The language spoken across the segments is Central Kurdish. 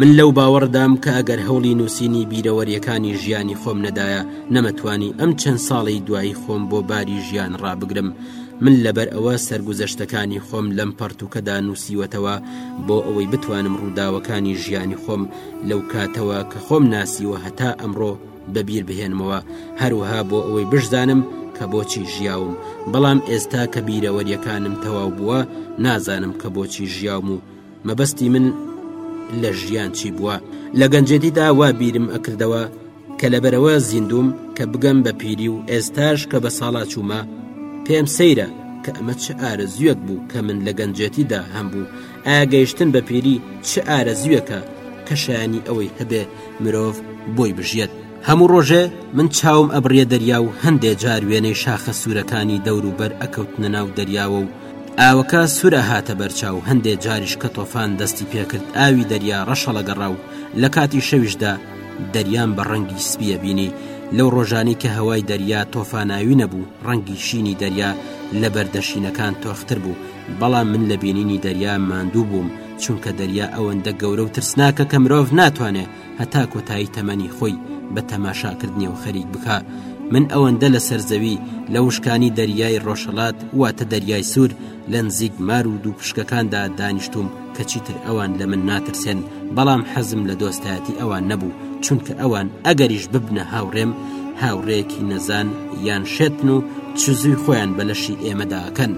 من لەو باوەڕدام کە ئەگەر هەوڵی نووسینی بیرەوەریەکانی ژیانی خۆم نەدایە نەمەتوانی ئەم چەند ساڵی دوایی خۆم بۆ باری ژیان ڕابگرم من لەبەر ئەوە سەرگوزەشتەکانی خۆم لەم پەڕتوکەدا نووسیوەتەوە بۆ ئەوەی بتوانم ڕووداوەکانی ژیانی خۆم لەو کاتەوە کە خۆم ناسیوە هەتا ئەمڕۆ بەبیر بهێنمەوە هەروها بۆ ئەوەی بشزانم کە بۆچی ژیاوم بەڵام ئێستا کە بیرەوەریەکانم تەواو بووە نازانم کە بۆچی ژیاوم و مەبەستی من لە ژیان چی بووە لە گەنجێتیدا وا بیرم ئەکردەوە کە لەبەرەوە زیندوم کە بگەم بە پیری و ئێستاش کە بە ساڵا چوومە پێم سەیرە کە ئەمە چ ئارەزویەک بوو کە من لە گەنجێتیدا هەم بوو ئاگەیشتن بە پیری چ ئارەزویەکە کە شایانی ئەوەی هەبێ مرۆڤ بۆی بژیت هەموو ڕۆژێ من چاوم ئەبڕیە دەریا و هەندێ جار وێنەی شاخە سوورەکانی دەوروبەر ئەکەوتنە ناو دەریاوە و ئاوەکە سورە هاتە بەرچاو هەندێ جاریش کە تۆفان دەستی پێکرد ئاوی دەریا ڕەشەڵەگەڕا و لە کاتی شەویشدا دەریان بە ڕەنگی سپیە بینی لەو ڕۆژانی کە هەوای دەریا تۆفاناوی نەبوو ڕەنگی شینی دەریا لە بەردەشینەکان تۆختر بوو بەڵام من لە بینینی دەریا ماندوو بووم چونکە دەریا ئەوەندە گەورە و ترسناکە کە مرۆڤ ناتوانێت هەتا کۆتایی تەمەنی خۆی بە تەماشاکردنیەوە خەریک بکا من ئەوەندە لە سەرزەوی لە وشکانی دەریای ڕۆژهڵات واتە دەریای سوور لە نزیک مار و دوو پشکەکاندا دانیشتوم کە چیتر ئەوان لە من ناترسێن بەڵام حەزم لە دۆستایەتی ئەوان نەبوو چونکە ئەوان ئەگەریش ببنە هاوڕێم هاوڕێیەکی نەزان یان شێتن و چزوی خۆیان بە لەشی ئێمەداکەن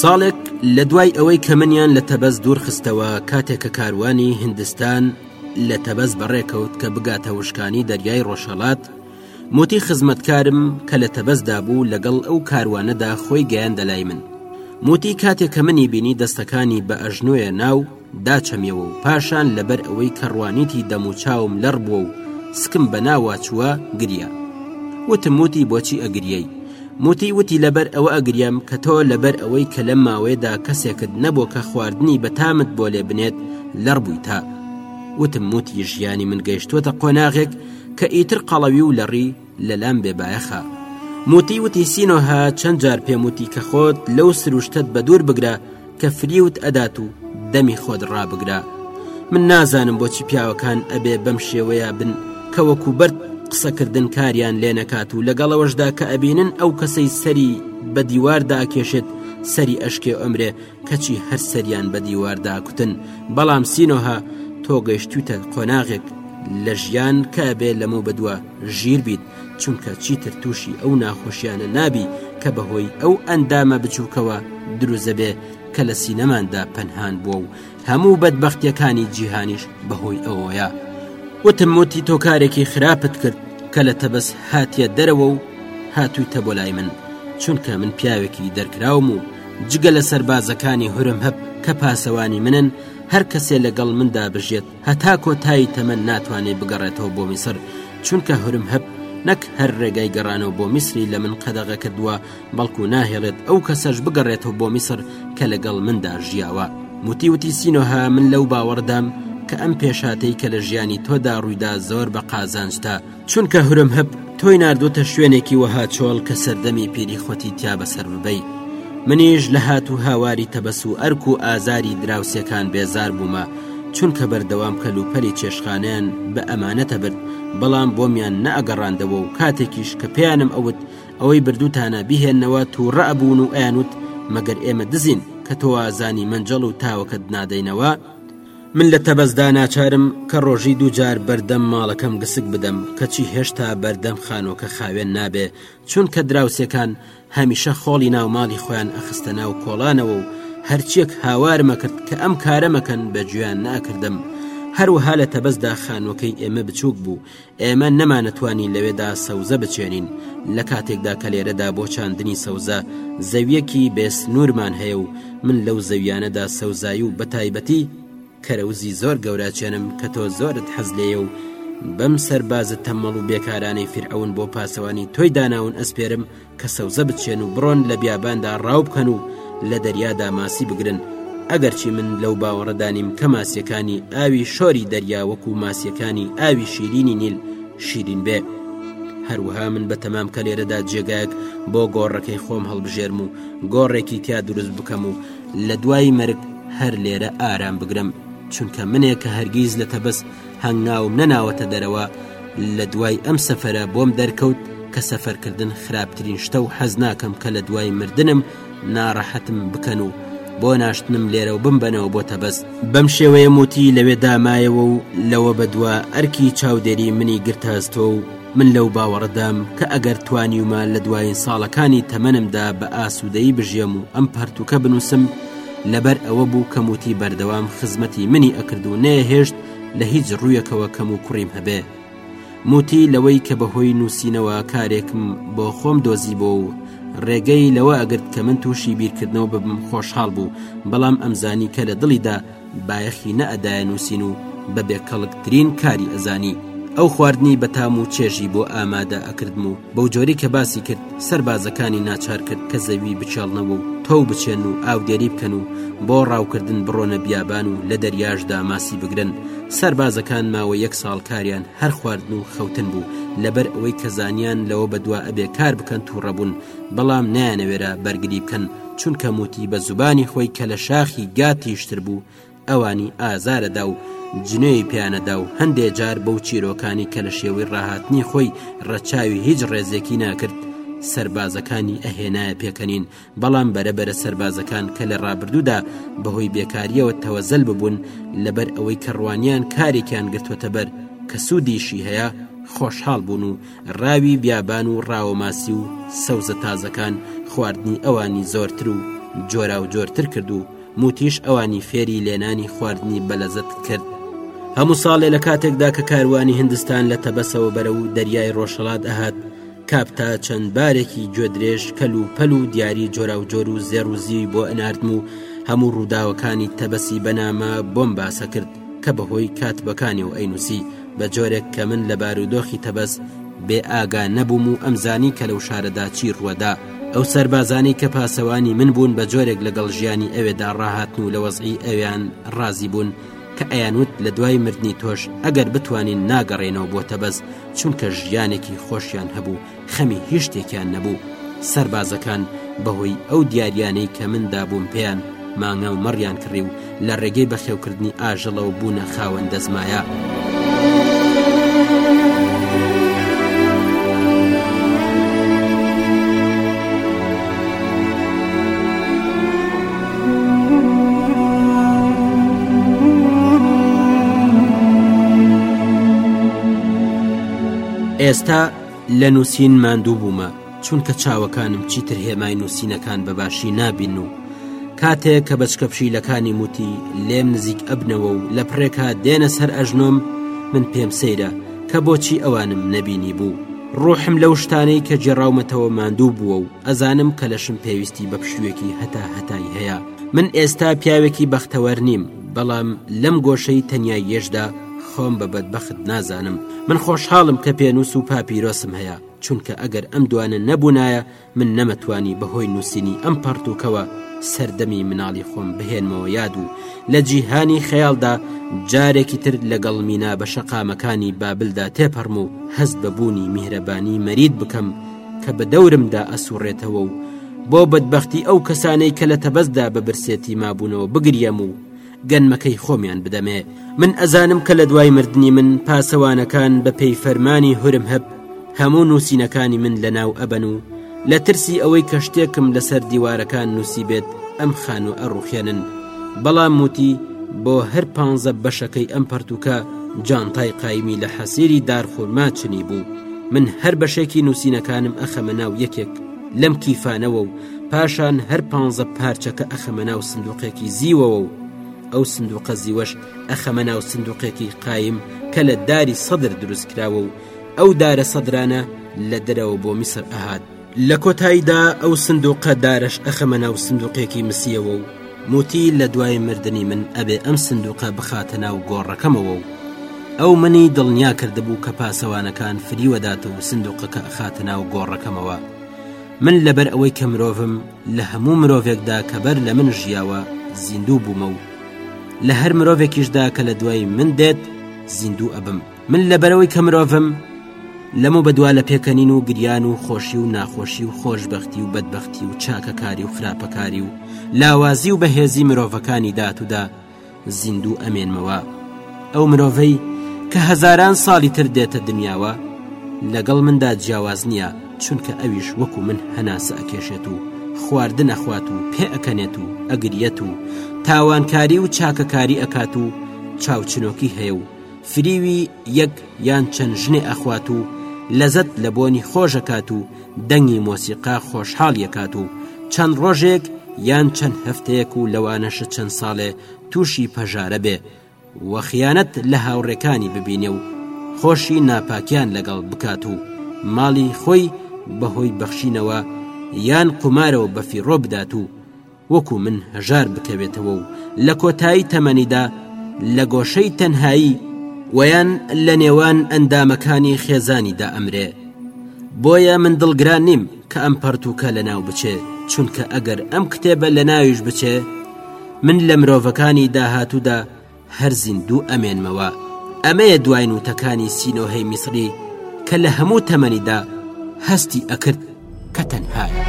ساڵێک لە دوای ئەوەی کە منیان لە تەبەز دوور خستەوە کاتێک کە کاروانی هندستان لە تەبەس بەڕێکەوت کە بگاتە وشکانی دەریای ڕۆژهەڵات موتی خزمەتکارم کە لە تەبەستدا بوو لەگەڵ ئەو کاروانەدا خۆی گەیان دەلای من موتی کاتێک کە منی بینی دەستەکانی بە ئەژنۆیە ناو داچەمیەوە و پاشان لەبەر ئەوەی کە ڕوانیتی دەم و چاوم لەڕ بووە و سکم بە ناواچووە گریا وتموتی بۆچی ئەگریەی موتی وتی لەبەر ئەوە ئەگریەم کە تۆ لەبەر ئەوەی کە لەم ماوەیەدا کەسێکت نەبوو کە خواردنی بەتامت بۆ لێ بنێت لەڕ بوویتە وتم موتی ژیانی من گەیشتووەتە قۆناغێک کە ئیتر قەڵەوی و لەڕی لەلام بێبایەخە موتی وتی سینۆها چەند جار پێموتی کە خۆت لەو سروشتت بە دوور بگرە کە فریوت ئەدات و دەمی خۆت ڕابگرە من نازانم بۆچی پیاوەکان ئەبێ بەم شێوەیە بن کە وەکو بەرد قسەکردن کاریان لێ نەکات و لەگەڵەوەشدا کە ئەبینن ئەو کەسەی سەری بە دیواردا ئەکێشێت سەری ئەشکێ و ئەمرێ کەچی هەر سەریان بە دیواردا کوتن بەڵام سینۆها تۆ گەشتوتە قۆناغێک لە ژیان کە بێ لەمە بەدووە ژیر بیت چونکە چیتر تووشی ئەو ناخۆشیانە نابی کە بەهۆی ئەو ئەندامە بچووکەوە دروزەبێ کە لە سینەماندا پەنهان بووە و هەموو بەدبختیەکانی جیهانیش بەهۆی ئەوەیە وتم وتی تۆ کارێکی خراپت کرد کە لە تەبەس هاتیە دەرەوە و هاتوویتە بۆ لای من چونکە من پیاوێکی دەرکراوم و جگە لە سەربازەکانی هورم هەب کە پاسەوانی منن هەر کەسێ لەگەڵ مندا بژێت هەتا کۆتایی تەمەن ناتوانێ بگەڕێتەوە بۆ میسر چونکە هورمهەب نەک هەر ڕێگای گەڕانەوە بۆ میسری لە من قەدەغە کردووە بەڵکو ناهێڵێت ئەو کەسەش بگەڕێتەوە بۆ میسر کە لەگەڵ مندا ژیاوە موتی وتی سینۆها من لەو باوەڕدام کە ئەم پێشاتەی کە لە ژیانی تۆدا ڕوویدا زۆر بە قازانجتە چونکە هورمهب تۆی ناردووتە شوێنێکی وەها چۆڵ کە سەردەمی پیری خۆتی تیا بەسەر ببەی منیش لە هات و هاواری تەبەس و ئەرک و ئازاری دراوسێکان بێزار بوومە چونکە بەردەوام کەلوپەلی چێشخانەیان بە ئەمانەتە برد بەڵام بۆمیان نەئەگەڕاندەوە و کاتێکیش کە پێیانم ئەوت ئەوەی بردووتانە بیهێنەوە تووڕە ئەبوون و ئەیانوت مەگەر ئێمە دزین کە تۆ وازانی مەنجەڵ و تاوەکەت نادەینەوە؟ من لە تەبەسدا ناچارم کە ڕۆژی دوو جار بەردەم ماڵەکەم گسک بدەم کەچی هێشتا بەردەم خانۆکە خاوێن نابێ چونکە دراوسێکان هەمیشە خۆڵی ناو ماڵی خۆیان ئەخستە ناو کۆڵانەوە و هەرچیەک هاوارمەکرد کە ئەم کارەمەکەن بە گوێیان ناکردم هەروها لە تەبەسدا خانۆکەی ئێمە بچووک بوو ئێمە نەمانتوانی لەوێدا سەوزە بچێنین، لە کاتێکدا کە لێرەدا بۆ چاندنی سەوزە زەوییەکی بێ سنوورمان هەیە و من لەو زەوییانەدا سەوزایی و بەتایبەتی کەرەوزی زۆر گەورەئەچێنم کە تۆ زۆرت حەز لێیە و بەم سەربازە تەممەڵ و بێکارانەی فیرعەون بۆ پاسەوانی تۆی داناون ئەسپێرم کە سەوزە بچێن و بڕۆن لە بیاباندا ڕاو بکەن و لە دەریادا ماسی بگرن ئەگەرچی من لەو باوەڕدانیم کە ماسیەکانی ئاوی شۆری دەریا وەکو ماسیەکانی ئاوی شیرینی نیل شیرین بێ هەروها من بە تەمام کە لێرەدا جێگایەک بۆ گۆڕەکەی خۆم هەڵبژێرم و گۆڕێکی تیا دروست بکەم و لە دوای مەرگ هەر لێرە ئارام بگرم چونکە منێک کە هەرگیز لە تەبەست هەنگاوم نەناوەتە دەرەوە لە دوای ئەم سەفرە بۆم دەرکەوت کە سەفەرکردن خراپترین شتە و حەز ناکەم کە لە دوای مردنم ناڕەحەتم بکەن و بۆ ناشتنم لێرە و بمبەنەوە بۆ تەبەست بەم شێوەیە موتی لەوێ دامایەوە و لەوە بەدووە ئەرکی چاودێری منی گرتە هەستۆ و من لەو باوەڕەدام کە ئەگەر توانیومە لە دوایین ساڵەکانی تەمەنمدا بە ئاسوودەیی بژێم و ئەم پەرتوکە بنووسم لەبەر ئەوە بوو کەموتی بەردەوام خزمەتی منی ئەکرد و نەیەهێشت لە هیچ ڕوویەکەوە کەم و کوڕیم هەبێ موتی لەوەی کە بەهۆی نووسینەوە کارێکم بۆ خۆم دۆزی بۆ و ڕێگەی لەوە ئەگرت کە من تووشی بیرکردنەوە ببم خۆشحاڵ بوو بەڵام ئەمزانی کە لە دڵیدا بایەخی نە ئەدایە نوسین و بە بێ کەڵک ترین کاری ئەزانی. ئەو خواردنی بە تام و چێژی بۆ ئامادە ئەکردم و بەو جۆرەی کە باسی کرد سەربازەکانی ناچار کرد کە زەوی بکێڵنەوە و تۆو بچێن و ئاودێری بکەن و بۆ ڕاوکردن بڕۆنە بیابان و لە دەریاشدا ماسی بگرن سەربازەکان ماوە یەک ساڵ کاریان هەر خواردن و خەوتن بوو لەبەر ئەوەی کە زانیان لەوە بەدوا ئەبێ کار بکەن تووڕەبوون بەڵام نایانەوێرا بەرگری بکەن چونکە موتی بە زوبانی خۆی کە لە شاخی گا تیژتر بوو ئەوانی ئازارەدا و جنێوی پێیانەدا و هەندێ جار بەو چیرۆکانی کە لە شێوەی ڕاهاتنی خۆی ڕەچاوی هیچ ڕێزێکی ناکرد سەربازەکانی ئەهێنایە پێکەنین بەڵام بەرەبەرە سەربازەکان کە لە ڕابردوودا بەهۆی بێکاریەوە تەوەزەل ببوون لەبەر ئەوەی کە ڕوانیان کارێکیان گرتووەتە بەر کە سوودیشی هەیە خۆشحاڵ بوون و ڕاوی بیابان و ڕاوە ماسی و سەوزە تازەکان خواردنی ئەوانی زۆرتر و جۆرا و جۆرتر کرد و موتیش ئەوانی فێری لێنانی خواردنی بەلەزت کرد هەموو ساڵێ لە کاتێکدا کە کاروانی هندستان لە تەبەسەوە بەرە و دەریای ڕۆژهڵات ئەهات کاپتا چەند بارێکی گوێدرێژ کەل و پەل و دیاری جۆرا و جۆر و زێڕ و زیوی بۆ ئەناردم و هەموو ڕووداوەکانی تەبەسی بەنامە بۆم باسە کرد کە بە هۆی کاتبەکانی و ئەینوسی بە جۆرێک کە من لە بارودۆخی تەبەس بێ ئاگا نەبووم و ئەمزانی کە لەو شارەدا چی ڕوەدا ئەو سەربازانی کە پاسەوانی من بوون بە جۆرێک لەگەڵ ژیانی ئەوێدا ڕاهاتن و لە وەزعی ئەویان ڕازی بوون کە ئەیانوت لە دوای مردنی تۆش ئەگەر بتوانین ناگەڕێنەوە بۆ تەبەز چونکە ژیانێکی خۆشیان هەبوو خەمی هیچ شتێکیان نەبوو سەربازەکان بەهۆی ئەو دیاریانەی کە من دابووم پێیان مانگا و مەڕیان کڕی و لە ڕێگەی بەخێوکردنی ئاژەڵەوە بوونە خاوەن دەزمایە. ئێستا لە نووسین ماندوو بوومە چونکە چاوەکانم چیتر هێمای نووسینەکان بە باشی نابین و کاتێک کە بەچکە پشیلەکانی موتی لێم نزیک ئەبنەوە و لە پرێکا دێنە سەر ئەژنۆم من پێم سەیرە کە بۆچی ئەوانم نەبینی بوو ڕۆحم لەو شتانەی کە جێراومەتەوە ماندوو بووە و ئەزانم کە لەشم پێویستی بە پشوێکی هەتا هەتایی هەیە من ئێستا پیاوێکی بەختەوەر نیم بەڵام لەم گۆشەی تەنیاییەشدا خۆم بە بەدبەخت نازانم من خۆشحاڵم کە پێنووس و پاپیرۆسم هەیە چونکە ئەگەر ئەم دوانە نەبوونایە من نەمەتوانی بەهۆی نووسینی ئەم پەڕتووکەوە سەردەمی مناڵی خۆم بهێنمەوە یاد و لە جیهانی خەیاڵدا جارێکی تر لەگەڵ مینا بە شەقامەکانی بابلدا تێپەڕم و هەست بەبوونی میهرەبانی مەرید بکەم کە بە دەورمدا ئەسوڕێتەوە و بۆ بەدبەختی ئەو کەسانەی کە لە تەبەستدا بە برسێتی مابوونەوە بگریەم و گەنمەکەی خۆمیان بدەمێ من ئەزانم کە لە دوای مردنی من پاسەوانەکان بە پێی فەرمانی هورم هەب هەموو نووسینەکانی من لە ناو ئەبەن و لە ترسی ئەوەی کە شتێکم لەسەر دیوارەکان نووسی بێت ئەم خان و ئەڕوخێنن بەڵام موتی بۆ هەر پ بەشەکەی ئەم پەرتوکە جانتای قایمی لە حەسیری دارخورما چنی بوو من هەر بەشێکی نووسینەکانم ئەخەمە ناو یەکێک لەم کیفانەوە و پاشان هەر پانزە پارچەکە ئەخەمە ناو سندوقێکی زیوەوە و ئەو سندوقە زیوەش ئەخەمە ناو سندوقێکی قایم کە لە داری سەدر دروست کراوە و ئەو دارە سەدرانە لە دەرەوە بۆ میسر ئەهات لە کۆتاییدا ئەو سندوقە دارەش ئەخەمە ناو سندوقێکی مسیەوە و موتی لە دوای مردنی من ئەبێ ئەم سندوقە بخاتە ناو گۆڕەکەمەوە و ئەو منی دڵنیا کردبوو کە پاسەوانەکان فریوەدات و سندوقەکە ئەخاتە ناو گۆڕەکەمەوە من لەبەر ئەوەی کە مرۆڤم لە هەموو مرۆڤێکدا کە بەر لە من ژیاوە زیندوو بوومە و لە هەر مرۆڤێکیشدا کە لە دوای من دێت زیندوو ئەبم من لەبەرەوەی کە مرۆڤم لەم و بەدوا لە پێکەنین و گریان و خۆشی و ناخۆشی و خۆشببختی و بەدبختی و چاکەکاری و خراپەکاری و لاوازی و بەهێزی مرۆڤەکانی داتودا زیندوو ئەمێنمەوە ئەو مرۆڤەی کە هەزاران ساڵی تر دێتە دنیاوە لەگەڵ مندا جیاواز نییە چونکە ئەویش وەکو من هەناسە ئەکێشێت و خواردن ئەخوات و پێ ئەەکەنێت و ئەگریەت و تاوانکاری و چاکەکاری ئەکات و چاوچنۆکی هەیە و فریوی یەک یان چەند ژنێ ئەخوات و لەزەت لە بۆنی خۆشەکات و دەنگی مۆسیقا خۆشحاڵ یەکات و چەند ڕۆژێک یان چەند هەفتەیەک و لەوانەشە چەند ساڵێ تووشی پەژارە بێ و خیانەت لە هاوڕێکانی ببینێ و خۆشی ناپاکیان لەگەڵ بکات و ماڵی خۆی بەهۆی بەخشینەوە یان قومارەوە بەفیڕۆ بدات و وەکو من هەژار بکەوێتەوە و لە کۆتایی تەمەنیدا لە گۆشەی تەنهایی وەیان لە نێوان ئەندامەکانی خێزانیدا ئەمرێ بۆیە من دڵگران نیم کە ئەم پەرتوکە لە ناو بچێ چونکە ئەگەر ئەم کتێبە لە ناویش بچێ من لە مرۆڤەکانی داهاتوودا هەر زیندوو ئەمێنمەوە ئەمەیە دواین وتەکانی سینۆهەی میسری کە لە هەموو تەمەنیدا هەستی ئەکرد کە تەنهایە.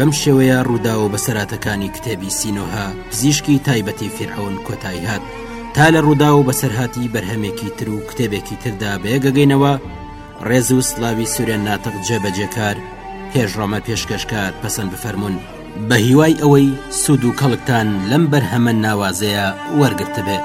بەم شێوەیە ڕووداوە بە سەراتەکانی کتێبی سینۆها پزیشکی تایبەتی فیرعون کۆتایی هات تا لە ڕوودا و بەسەرهاتی بەرهەمێکی تر و کتێبێکی تردا بەیەگەگەینەوە ڕێز و سلاوی سورێن ناتق جێبەجێکار پێشڕەمە پێشکەشکار پەسەند بفەرمونون بە هیوای ئەوەی سوود و کەڵکتان لەم بەرهەمە ناوازەیە وەرگتبێت.